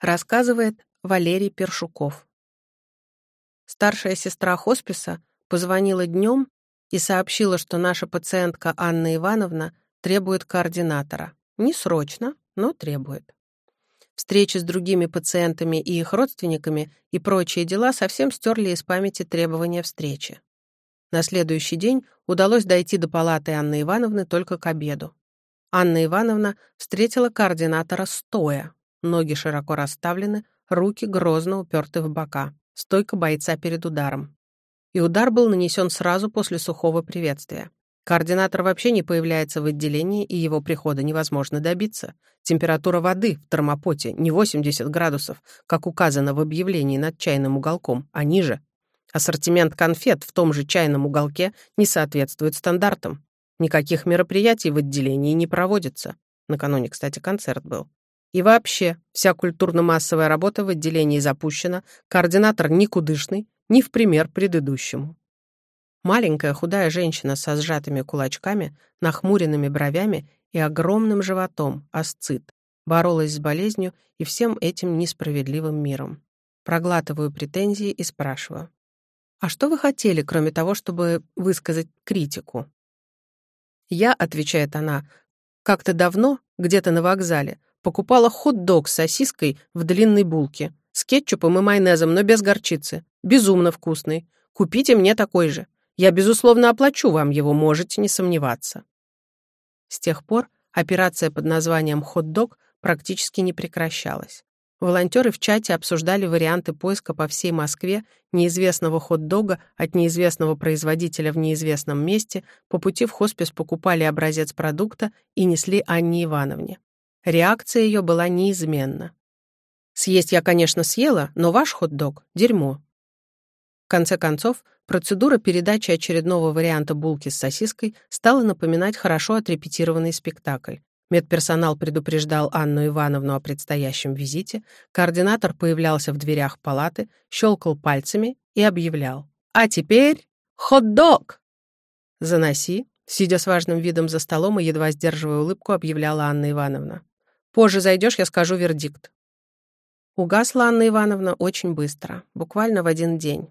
Рассказывает Валерий Першуков. Старшая сестра хосписа позвонила днем и сообщила, что наша пациентка Анна Ивановна требует координатора. Не срочно, но требует. Встречи с другими пациентами и их родственниками и прочие дела совсем стерли из памяти требования встречи. На следующий день удалось дойти до палаты Анны Ивановны только к обеду. Анна Ивановна встретила координатора стоя. Ноги широко расставлены, руки грозно уперты в бока. Стойка бойца перед ударом. И удар был нанесен сразу после сухого приветствия. Координатор вообще не появляется в отделении, и его прихода невозможно добиться. Температура воды в термопоте не 80 градусов, как указано в объявлении над чайным уголком, а ниже. Ассортимент конфет в том же чайном уголке не соответствует стандартам. Никаких мероприятий в отделении не проводится. Накануне, кстати, концерт был. И вообще, вся культурно-массовая работа в отделении запущена, координатор никудышный, ни в пример предыдущему. Маленькая худая женщина со сжатыми кулачками, нахмуренными бровями и огромным животом, асцит, боролась с болезнью и всем этим несправедливым миром. Проглатываю претензии и спрашиваю. «А что вы хотели, кроме того, чтобы высказать критику?» «Я», — отвечает она, — «как-то давно, где-то на вокзале, покупала хот-дог с сосиской в длинной булке, с кетчупом и майонезом, но без горчицы. Безумно вкусный. Купите мне такой же. Я, безусловно, оплачу вам его, можете не сомневаться. С тех пор операция под названием «Хот-дог» практически не прекращалась. Волонтеры в чате обсуждали варианты поиска по всей Москве неизвестного хот-дога от неизвестного производителя в неизвестном месте, по пути в хоспис покупали образец продукта и несли Анне Ивановне. Реакция ее была неизменна. «Съесть я, конечно, съела, но ваш хот-дог — дерьмо». В конце концов, Процедура передачи очередного варианта булки с сосиской стала напоминать хорошо отрепетированный спектакль. Медперсонал предупреждал Анну Ивановну о предстоящем визите, координатор появлялся в дверях палаты, щелкал пальцами и объявлял. «А теперь хот-дог!» «Заноси», сидя с важным видом за столом и едва сдерживая улыбку, объявляла Анна Ивановна. «Позже зайдешь, я скажу вердикт». Угасла Анна Ивановна очень быстро, буквально в один день.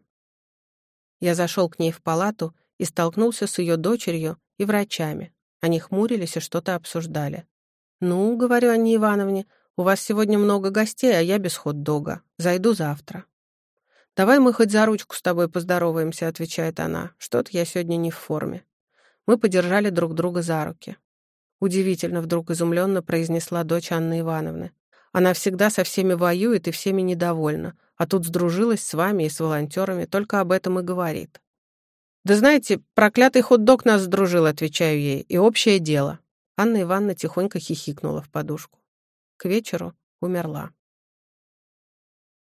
Я зашел к ней в палату и столкнулся с ее дочерью и врачами. Они хмурились и что-то обсуждали. «Ну, — говорю Анне Ивановне, — у вас сегодня много гостей, а я без хот-дога. Зайду завтра». «Давай мы хоть за ручку с тобой поздороваемся», — отвечает она. «Что-то я сегодня не в форме». Мы подержали друг друга за руки. Удивительно вдруг изумленно произнесла дочь Анны Ивановны. Она всегда со всеми воюет и всеми недовольна, а тут сдружилась с вами и с волонтерами, только об этом и говорит. «Да знаете, проклятый хот-дог нас сдружил», — отвечаю ей, — «и общее дело». Анна Ивановна тихонько хихикнула в подушку. К вечеру умерла.